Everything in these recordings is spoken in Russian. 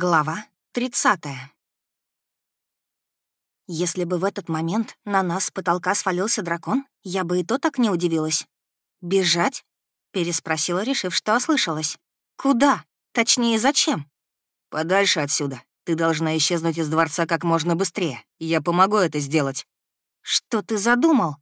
Глава 30. Если бы в этот момент на нас с потолка свалился дракон, я бы и то так не удивилась. «Бежать?» — переспросила, решив, что ослышалась. «Куда? Точнее, зачем?» «Подальше отсюда. Ты должна исчезнуть из дворца как можно быстрее. Я помогу это сделать». «Что ты задумал?»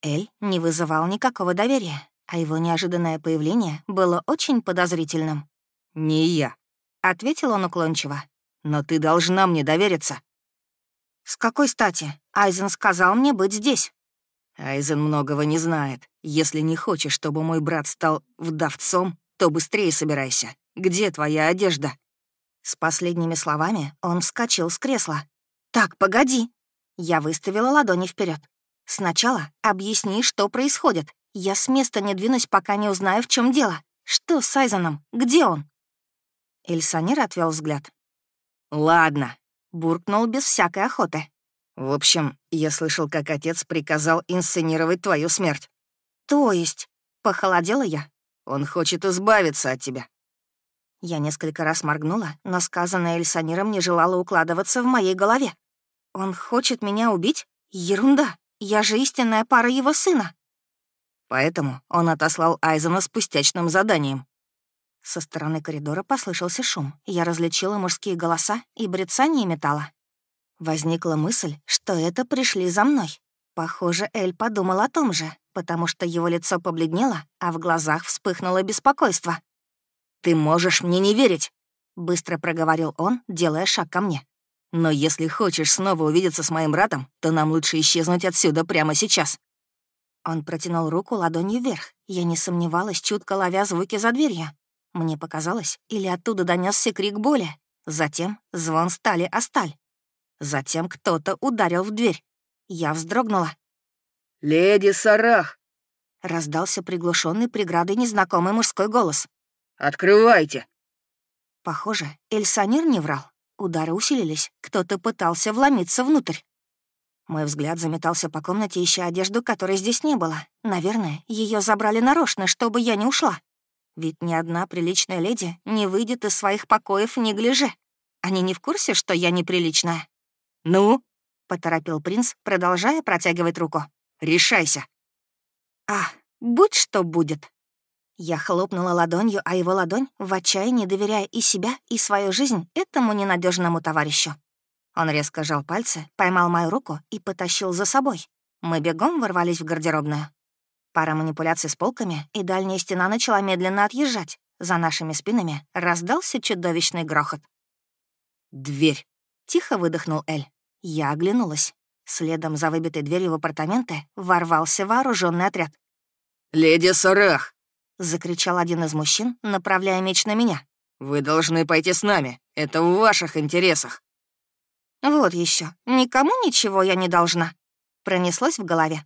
Эль не вызывал никакого доверия, а его неожиданное появление было очень подозрительным. «Не я», — ответил он уклончиво. «Но ты должна мне довериться». «С какой стати? Айзен сказал мне быть здесь». «Айзен многого не знает. Если не хочешь, чтобы мой брат стал вдовцом, то быстрее собирайся. Где твоя одежда?» С последними словами он вскочил с кресла. «Так, погоди!» Я выставила ладони вперед. «Сначала объясни, что происходит. Я с места не двинусь, пока не узнаю, в чем дело. Что с Айзеном? Где он?» Эльсонер отвел взгляд. «Ладно», — буркнул без всякой охоты. «В общем, я слышал, как отец приказал инсценировать твою смерть». «То есть?» — похолодела я. «Он хочет избавиться от тебя». Я несколько раз моргнула, но сказанное Эльсониром не желало укладываться в моей голове. «Он хочет меня убить? Ерунда! Я же истинная пара его сына!» Поэтому он отослал Айзена с пустячным заданием. Со стороны коридора послышался шум. Я различила мужские голоса и брецание металла. Возникла мысль, что это пришли за мной. Похоже, Эль подумал о том же, потому что его лицо побледнело, а в глазах вспыхнуло беспокойство. «Ты можешь мне не верить», — быстро проговорил он, делая шаг ко мне. «Но если хочешь снова увидеться с моим братом, то нам лучше исчезнуть отсюда прямо сейчас». Он протянул руку ладонью вверх. Я не сомневалась, чутко ловя звуки за дверью. Мне показалось, или оттуда донесся крик боли. Затем звон стали о сталь. Затем кто-то ударил в дверь. Я вздрогнула. «Леди Сарах!» Раздался приглушенный преградой незнакомый мужской голос. «Открывайте!» Похоже, Эльсанир не врал. Удары усилились. Кто-то пытался вломиться внутрь. Мой взгляд заметался по комнате, ища одежду, которой здесь не было. Наверное, ее забрали нарочно, чтобы я не ушла. Ведь ни одна приличная леди не выйдет из своих покоев не гляже. Они не в курсе, что я неприличная? «Ну?» — поторопил принц, продолжая протягивать руку. «Решайся!» «А, будь что будет!» Я хлопнула ладонью, а его ладонь, в отчаянии доверяя и себя, и свою жизнь этому ненадежному товарищу. Он резко жал пальцы, поймал мою руку и потащил за собой. Мы бегом ворвались в гардеробную. Пара манипуляций с полками, и дальняя стена начала медленно отъезжать. За нашими спинами раздался чудовищный грохот. «Дверь!» — тихо выдохнул Эль. Я оглянулась. Следом за выбитой дверью в апартаменты ворвался вооруженный отряд. «Леди Сарах!» — закричал один из мужчин, направляя меч на меня. «Вы должны пойти с нами. Это в ваших интересах». «Вот еще. Никому ничего я не должна», — пронеслось в голове.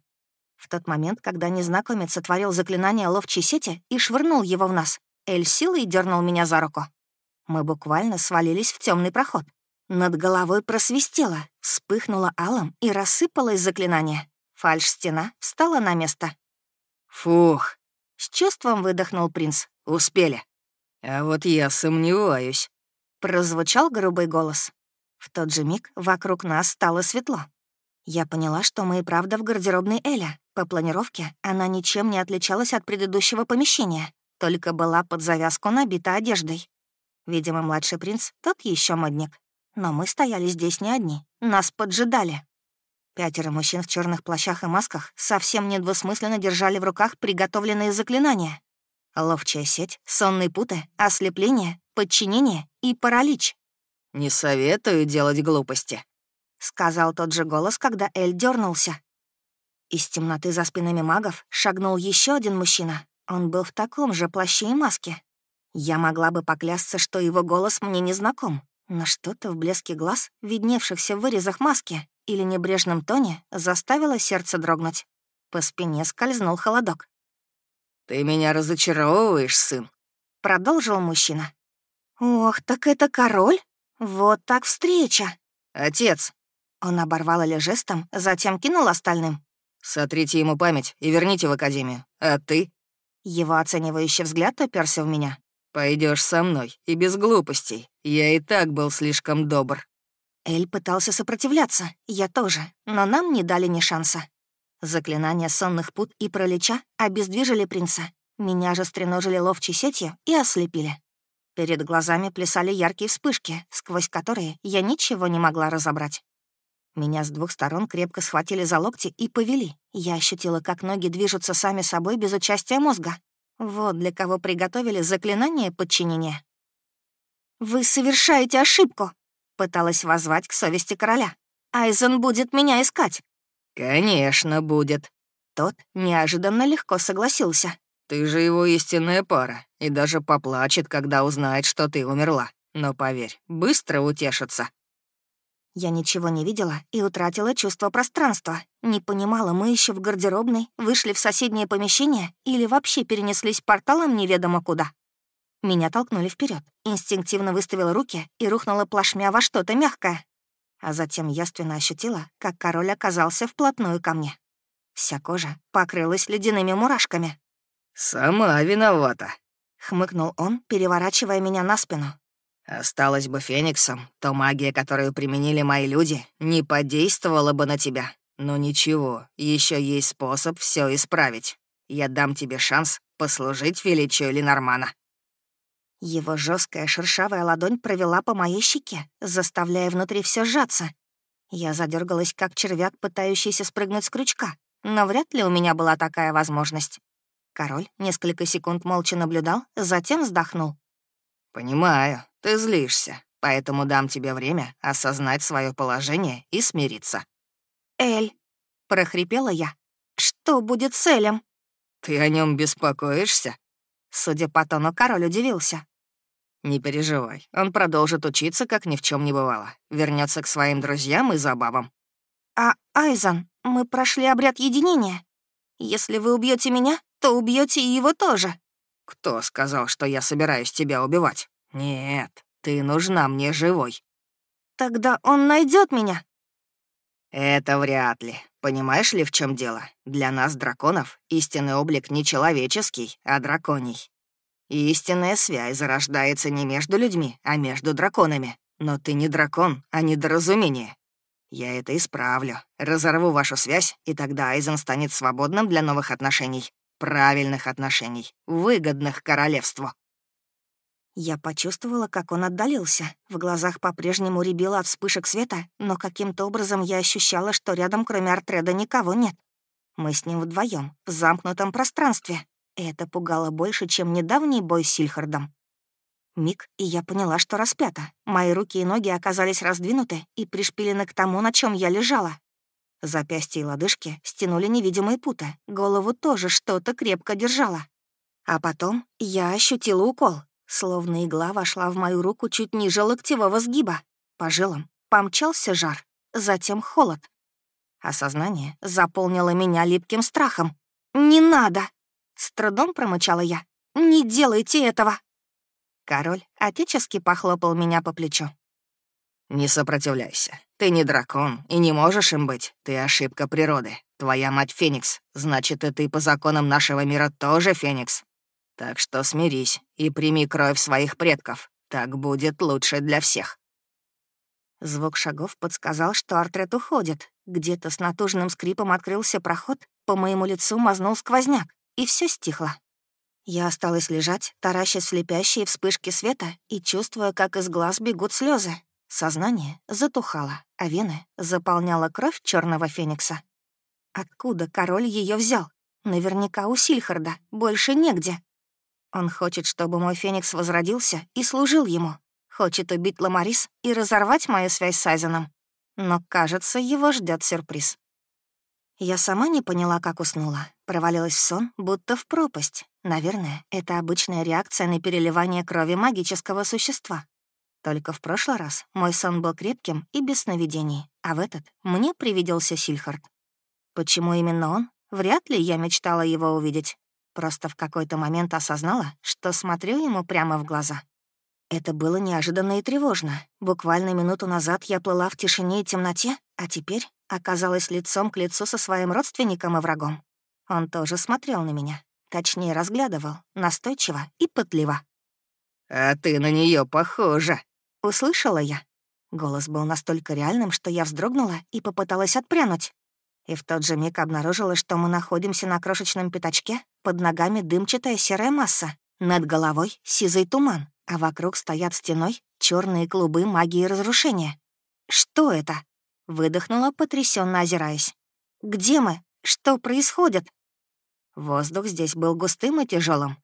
В тот момент, когда незнакомец сотворил заклинание ловчей сети и швырнул его в нас, Эль силой дернул меня за руку. Мы буквально свалились в темный проход. Над головой просвистело, вспыхнуло алым и рассыпалось заклинание. Фальш-стена встала на место. «Фух!» — с чувством выдохнул принц. «Успели. А вот я сомневаюсь». Прозвучал грубый голос. В тот же миг вокруг нас стало светло. Я поняла, что мы и правда в гардеробной Эля. По планировке она ничем не отличалась от предыдущего помещения, только была под завязку набита одеждой. Видимо, младший принц — тот еще модник. Но мы стояли здесь не одни, нас поджидали. Пятеро мужчин в черных плащах и масках совсем недвусмысленно держали в руках приготовленные заклинания. Ловчая сеть, сонные путы, ослепление, подчинение и паралич. «Не советую делать глупости», — сказал тот же голос, когда Эль дернулся. Из темноты за спинами магов шагнул еще один мужчина. Он был в таком же плаще и маске. Я могла бы поклясться, что его голос мне не знаком, но что-то в блеске глаз, видневшихся в вырезах маски или небрежном тоне, заставило сердце дрогнуть. По спине скользнул холодок. «Ты меня разочаровываешь, сын», — продолжил мужчина. «Ох, так это король? Вот так встреча!» «Отец!» Он оборвал Эля жестом, затем кинул остальным. Сотрите ему память и верните в академию. А ты?» Его оценивающий взгляд оперся в меня. Пойдешь со мной, и без глупостей. Я и так был слишком добр». Эль пытался сопротивляться, я тоже, но нам не дали ни шанса. Заклинания сонных пут и пролеча обездвижили принца. Меня же стреножили ловчей сетью и ослепили. Перед глазами плясали яркие вспышки, сквозь которые я ничего не могла разобрать. Меня с двух сторон крепко схватили за локти и повели. Я ощутила, как ноги движутся сами собой без участия мозга. Вот для кого приготовили заклинание подчинения. «Вы совершаете ошибку!» — пыталась воззвать к совести короля. «Айзен будет меня искать!» «Конечно, будет!» Тот неожиданно легко согласился. Ты же его истинная пара, и даже поплачет, когда узнает, что ты умерла. Но поверь, быстро утешится». Я ничего не видела и утратила чувство пространства. Не понимала, мы еще в гардеробной, вышли в соседнее помещение или вообще перенеслись порталом неведомо куда. Меня толкнули вперед, инстинктивно выставила руки и рухнула плашмя во что-то мягкое. А затем яственно ощутила, как король оказался вплотную ко мне. Вся кожа покрылась ледяными мурашками. «Сама виновата», — хмыкнул он, переворачивая меня на спину. «Осталась бы Фениксом, то магия, которую применили мои люди, не подействовала бы на тебя. Но ничего, еще есть способ все исправить. Я дам тебе шанс послужить величию Ленормана». Его жесткая шершавая ладонь провела по моей щеке, заставляя внутри все сжаться. Я задергалась, как червяк, пытающийся спрыгнуть с крючка, но вряд ли у меня была такая возможность. Король несколько секунд молча наблюдал, затем вздохнул. «Понимаю, ты злишься, поэтому дам тебе время осознать свое положение и смириться». «Эль», — прохрипела я, — «что будет с Элем?» «Ты о нем беспокоишься?» Судя по тону, король удивился. «Не переживай, он продолжит учиться, как ни в чем не бывало. Вернется к своим друзьям и забавам». «А, Айзан, мы прошли обряд единения. Если вы убьете меня, то убьете и его тоже». «Кто сказал, что я собираюсь тебя убивать? Нет, ты нужна мне живой». «Тогда он найдет меня». «Это вряд ли. Понимаешь ли, в чем дело? Для нас, драконов, истинный облик не человеческий, а драконий. Истинная связь зарождается не между людьми, а между драконами. Но ты не дракон, а недоразумение. Я это исправлю. Разорву вашу связь, и тогда Айзен станет свободным для новых отношений правильных отношений, выгодных королевству. Я почувствовала, как он отдалился. В глазах по-прежнему рябило от вспышек света, но каким-то образом я ощущала, что рядом, кроме Артреда, никого нет. Мы с ним вдвоем в замкнутом пространстве. Это пугало больше, чем недавний бой с Сильхардом. Миг, и я поняла, что распята. Мои руки и ноги оказались раздвинуты и пришпилены к тому, на чем я лежала. Запястья и лодыжки стянули невидимые путы, голову тоже что-то крепко держало. А потом я ощутила укол, словно игла вошла в мою руку чуть ниже локтевого сгиба. По жилам помчался жар, затем холод. Осознание заполнило меня липким страхом. «Не надо!» — с трудом промычала я. «Не делайте этого!» Король отечески похлопал меня по плечу. «Не сопротивляйся. Ты не дракон и не можешь им быть. Ты ошибка природы. Твоя мать Феникс, значит, и ты по законам нашего мира тоже Феникс. Так что смирись и прими кровь своих предков. Так будет лучше для всех». Звук шагов подсказал, что Артрет уходит. Где-то с натужным скрипом открылся проход, по моему лицу мазнул сквозняк, и все стихло. Я осталась лежать, таращась в слепящие вспышки света и чувствуя, как из глаз бегут слезы. Сознание затухало, а вены заполняла кровь черного феникса. Откуда король ее взял? Наверняка у Сильхарда, больше негде. Он хочет, чтобы мой феникс возродился и служил ему. Хочет убить Ламарис и разорвать мою связь с Айзеном. Но, кажется, его ждет сюрприз. Я сама не поняла, как уснула. Провалилась в сон, будто в пропасть. Наверное, это обычная реакция на переливание крови магического существа. Только в прошлый раз мой сон был крепким и без сновидений, а в этот мне привиделся Сильхард. Почему именно он? Вряд ли я мечтала его увидеть. Просто в какой-то момент осознала, что смотрю ему прямо в глаза. Это было неожиданно и тревожно. Буквально минуту назад я плыла в тишине и темноте, а теперь оказалась лицом к лицу со своим родственником и врагом. Он тоже смотрел на меня, точнее разглядывал, настойчиво и пытливо. «А ты на нее похожа», — услышала я. Голос был настолько реальным, что я вздрогнула и попыталась отпрянуть. И в тот же миг обнаружила, что мы находимся на крошечном пятачке, под ногами дымчатая серая масса, над головой сизый туман, а вокруг стоят стеной черные клубы магии разрушения. «Что это?» — выдохнула, потрясенно озираясь. «Где мы? Что происходит?» Воздух здесь был густым и тяжелым.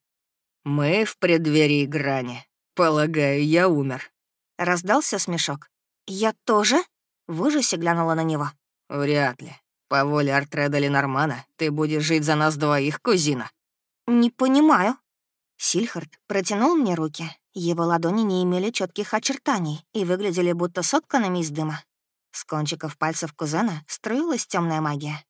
«Мы в преддверии грани. Полагаю, я умер». Раздался смешок. «Я тоже?» — в ужасе глянула на него. «Вряд ли. По воле Артреда Ленормана ты будешь жить за нас двоих, кузина». «Не понимаю». Сильхард протянул мне руки. Его ладони не имели четких очертаний и выглядели будто сотканными из дыма. С кончиков пальцев кузена струилась темная магия.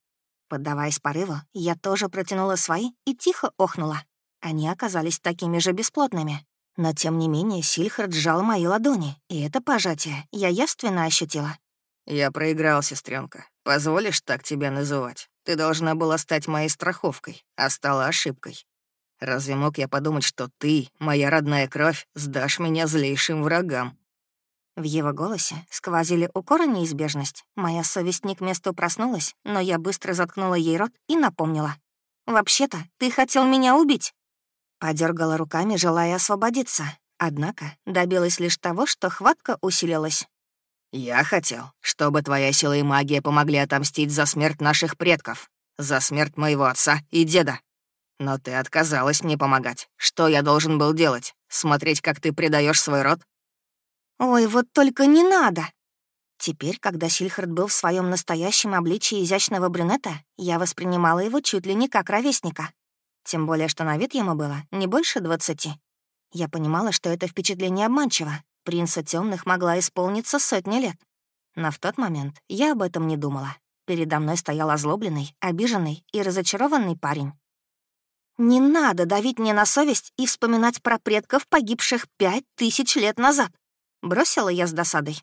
Поддаваясь порыву, я тоже протянула свои и тихо охнула. Они оказались такими же бесплотными. Но, тем не менее, Сильхард сжал мои ладони, и это пожатие я явственно ощутила. «Я проиграл, сестренка. Позволишь так тебя называть? Ты должна была стать моей страховкой, а стала ошибкой. Разве мог я подумать, что ты, моя родная кровь, сдашь меня злейшим врагам?» В его голосе сквозили укор и неизбежность. Моя совесть не к месту проснулась, но я быстро заткнула ей рот и напомнила. «Вообще-то, ты хотел меня убить!» Подергала руками, желая освободиться. Однако добилась лишь того, что хватка усилилась. «Я хотел, чтобы твоя сила и магия помогли отомстить за смерть наших предков, за смерть моего отца и деда. Но ты отказалась мне помогать. Что я должен был делать? Смотреть, как ты предаешь свой род?» «Ой, вот только не надо!» Теперь, когда Сильхард был в своем настоящем обличии изящного брюнета, я воспринимала его чуть ли не как ровесника. Тем более, что на вид ему было не больше двадцати. Я понимала, что это впечатление обманчиво. Принца темных могла исполниться сотни лет. Но в тот момент я об этом не думала. Передо мной стоял озлобленный, обиженный и разочарованный парень. Не надо давить мне на совесть и вспоминать про предков, погибших пять тысяч лет назад. Бросила я с досадой.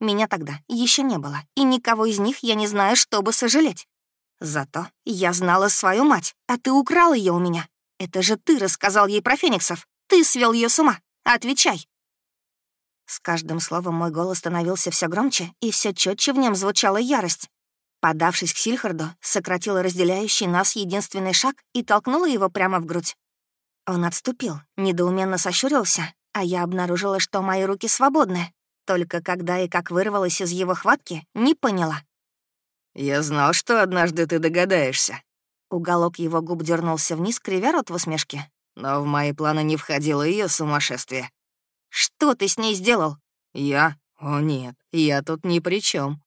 Меня тогда еще не было, и никого из них я не знаю, чтобы сожалеть. Зато я знала свою мать, а ты украл ее у меня. Это же ты рассказал ей про фениксов. Ты свел ее с ума. Отвечай. С каждым словом мой голос становился все громче, и все четче в нем звучала ярость. Подавшись к Сильхарду, сократила разделяющий нас единственный шаг и толкнула его прямо в грудь. Он отступил, недоуменно сощурился, а я обнаружила, что мои руки свободны. Только когда и как вырвалась из его хватки, не поняла. «Я знал, что однажды ты догадаешься». Уголок его губ дернулся вниз, кривя рот в усмешке. «Но в мои планы не входило ее сумасшествие». «Что ты с ней сделал?» «Я? О нет, я тут ни при чем.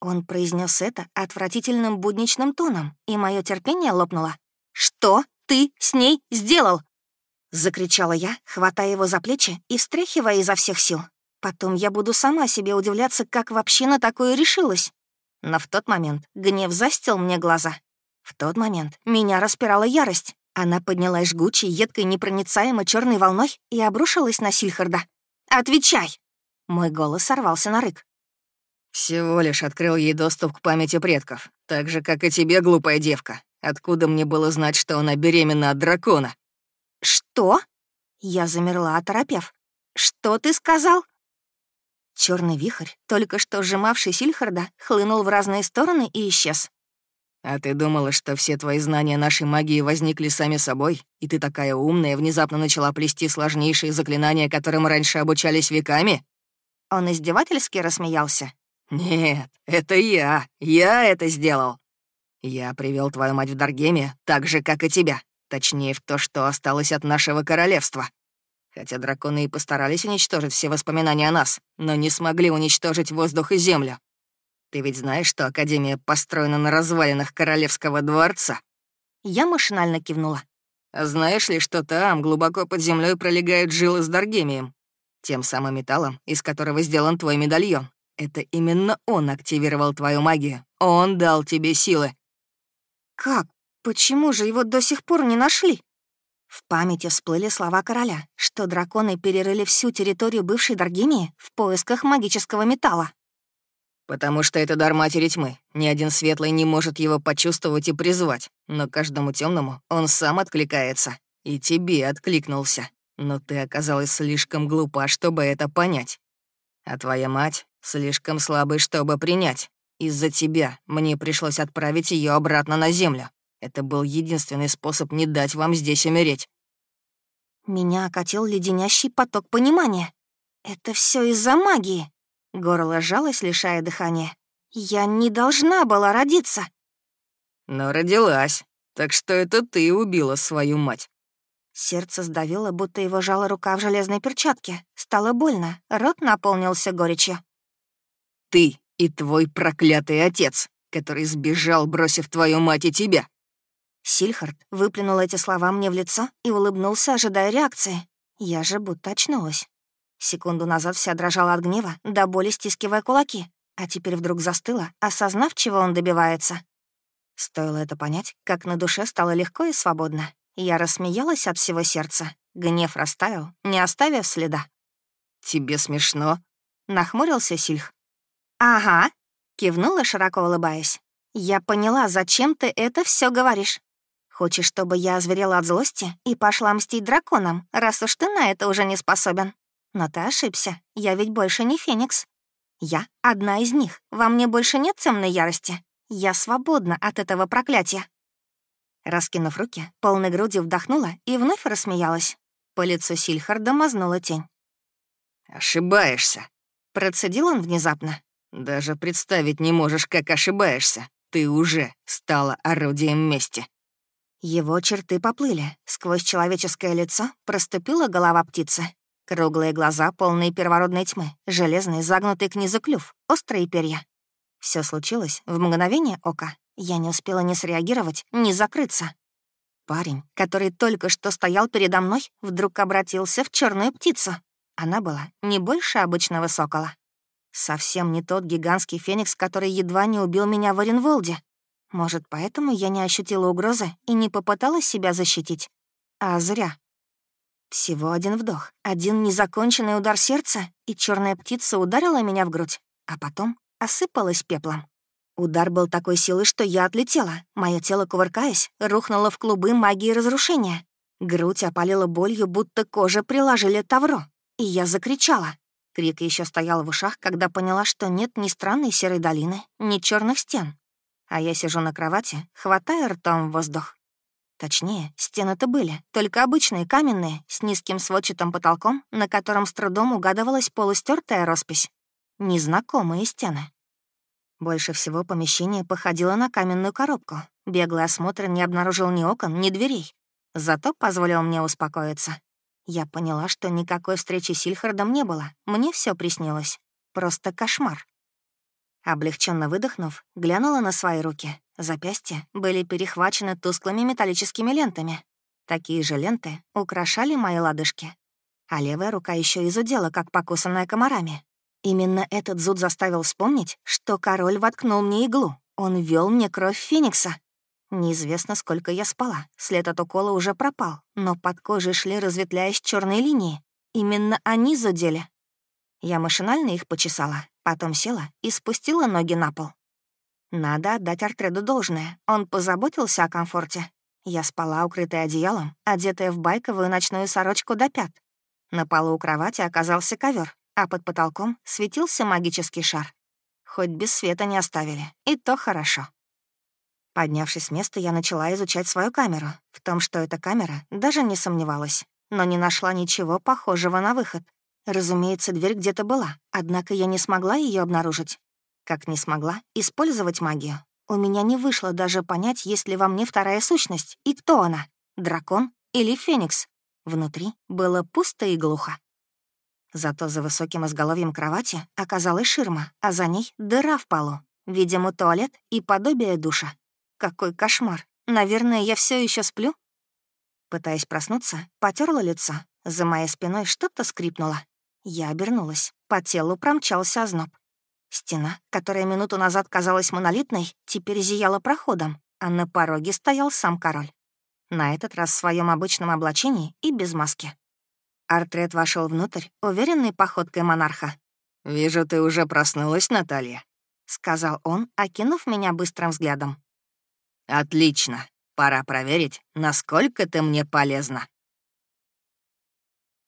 Он произнес это отвратительным будничным тоном, и мое терпение лопнуло. «Что ты с ней сделал?» Закричала я, хватая его за плечи и встряхивая изо всех сил. Потом я буду сама себе удивляться, как вообще на такое решилась. Но в тот момент гнев застил мне глаза. В тот момент меня распирала ярость. Она поднялась жгучей, едкой, непроницаемой черной волной и обрушилась на Сильхарда. «Отвечай!» Мой голос сорвался на рык. «Всего лишь открыл ей доступ к памяти предков, так же, как и тебе, глупая девка. Откуда мне было знать, что она беременна от дракона?» «Что?» Я замерла, оторопев. «Что ты сказал?» Черный вихрь, только что сжимавший Сильхарда, хлынул в разные стороны и исчез. «А ты думала, что все твои знания нашей магии возникли сами собой, и ты такая умная внезапно начала плести сложнейшие заклинания, которым раньше обучались веками?» Он издевательски рассмеялся. «Нет, это я. Я это сделал. Я привел твою мать в Даргеме так же, как и тебя. Точнее, в то, что осталось от нашего королевства. Хотя драконы и постарались уничтожить все воспоминания о нас, но не смогли уничтожить воздух и землю. Ты ведь знаешь, что Академия построена на развалинах Королевского дворца?» Я машинально кивнула. А знаешь ли, что там, глубоко под землей пролегают жилы с Даргемием? Тем самым металлом, из которого сделан твой медальон. Это именно он активировал твою магию. Он дал тебе силы. Как? Почему же его до сих пор не нашли? В памяти всплыли слова короля, что драконы перерыли всю территорию бывшей Даргемии в поисках магического металла. «Потому что это дар матери тьмы. Ни один светлый не может его почувствовать и призвать, но каждому темному он сам откликается. И тебе откликнулся. Но ты оказалась слишком глупа, чтобы это понять. А твоя мать слишком слабой, чтобы принять. Из-за тебя мне пришлось отправить ее обратно на землю. Это был единственный способ не дать вам здесь умереть. Меня окатил леденящий поток понимания. Это все из-за магии. Горло сжалось, лишая дыхания. Я не должна была родиться. Но родилась. Так что это ты убила свою мать. Сердце сдавило, будто его жала рука в железной перчатке. Стало больно, рот наполнился горечью. «Ты и твой проклятый отец, который сбежал, бросив твою мать и тебя». Сильхард выплюнул эти слова мне в лицо и улыбнулся, ожидая реакции. Я же будто очнулась. Секунду назад вся дрожала от гнева, до боли стискивая кулаки, а теперь вдруг застыла, осознав, чего он добивается. Стоило это понять, как на душе стало легко и свободно. Я рассмеялась от всего сердца. Гнев растаял, не оставив следа. «Тебе смешно?» — нахмурился Сильх. «Ага», — кивнула, широко улыбаясь. «Я поняла, зачем ты это все говоришь. Хочешь, чтобы я озверела от злости и пошла мстить драконам, раз уж ты на это уже не способен? Но ты ошибся, я ведь больше не Феникс. Я одна из них, во мне больше нет темной ярости. Я свободна от этого проклятия». Раскинув руки, полной грудью вдохнула и вновь рассмеялась. По лицу Сильхарда мазнула тень. «Ошибаешься», — процедил он внезапно. «Даже представить не можешь, как ошибаешься. Ты уже стала орудием мести». Его черты поплыли. Сквозь человеческое лицо проступила голова птицы. Круглые глаза, полные первородной тьмы, железный, загнутый к низу клюв, острые перья. Все случилось в мгновение ока. Я не успела ни среагировать, ни закрыться. Парень, который только что стоял передо мной, вдруг обратился в черную птицу. Она была не больше обычного сокола. Совсем не тот гигантский феникс, который едва не убил меня в Оренволде. Может, поэтому я не ощутила угрозы и не попыталась себя защитить. А зря. Всего один вдох, один незаконченный удар сердца, и черная птица ударила меня в грудь, а потом осыпалась пеплом. Удар был такой силы, что я отлетела. Мое тело, кувыркаясь, рухнуло в клубы магии разрушения. Грудь опалила болью, будто кожа приложили тавро. И я закричала. Крик еще стоял в ушах, когда поняла, что нет ни странной серой долины, ни черных стен. А я сижу на кровати, хватая ртом воздух. Точнее, стены-то были, только обычные, каменные, с низким сводчатым потолком, на котором с трудом угадывалась полустертая роспись. Незнакомые стены. Больше всего помещение походило на каменную коробку. Беглый осмотр не обнаружил ни окон, ни дверей. Зато позволил мне успокоиться. Я поняла, что никакой встречи с Сильхардом не было. Мне все приснилось. Просто кошмар. Облегченно выдохнув, глянула на свои руки. Запястья были перехвачены тусклыми металлическими лентами. Такие же ленты украшали мои лодыжки. А левая рука еще изудела, как покусанная комарами. Именно этот зуд заставил вспомнить, что король воткнул мне иглу. Он ввел мне кровь Феникса. Неизвестно, сколько я спала. След от укола уже пропал, но под кожей шли, разветвляясь черные линии. Именно они зудели. Я машинально их почесала, потом села и спустила ноги на пол. Надо отдать Артреду должное. Он позаботился о комфорте. Я спала, укрытая одеялом, одетая в байковую ночную сорочку до пят. На полу у кровати оказался ковер, а под потолком светился магический шар. Хоть без света не оставили, и то хорошо. Поднявшись с места, я начала изучать свою камеру. В том, что это камера, даже не сомневалась, но не нашла ничего похожего на выход. Разумеется, дверь где-то была, однако я не смогла ее обнаружить. Как не смогла использовать магию. У меня не вышло даже понять, есть ли во мне вторая сущность, и кто она — дракон или феникс. Внутри было пусто и глухо. Зато за высоким изголовьем кровати оказалась ширма, а за ней дыра в полу. Видимо, туалет и подобие душа. Какой кошмар. Наверное, я все еще сплю? Пытаясь проснуться, потерла лицо. За моей спиной что-то скрипнуло. Я обернулась. По телу промчался озноб. Стена, которая минуту назад казалась монолитной, теперь зияла проходом, а на пороге стоял сам король. На этот раз в своем обычном облачении и без маски. Артрет вошел внутрь, уверенной походкой монарха. «Вижу, ты уже проснулась, Наталья», — сказал он, окинув меня быстрым взглядом. «Отлично. Пора проверить, насколько ты мне полезна».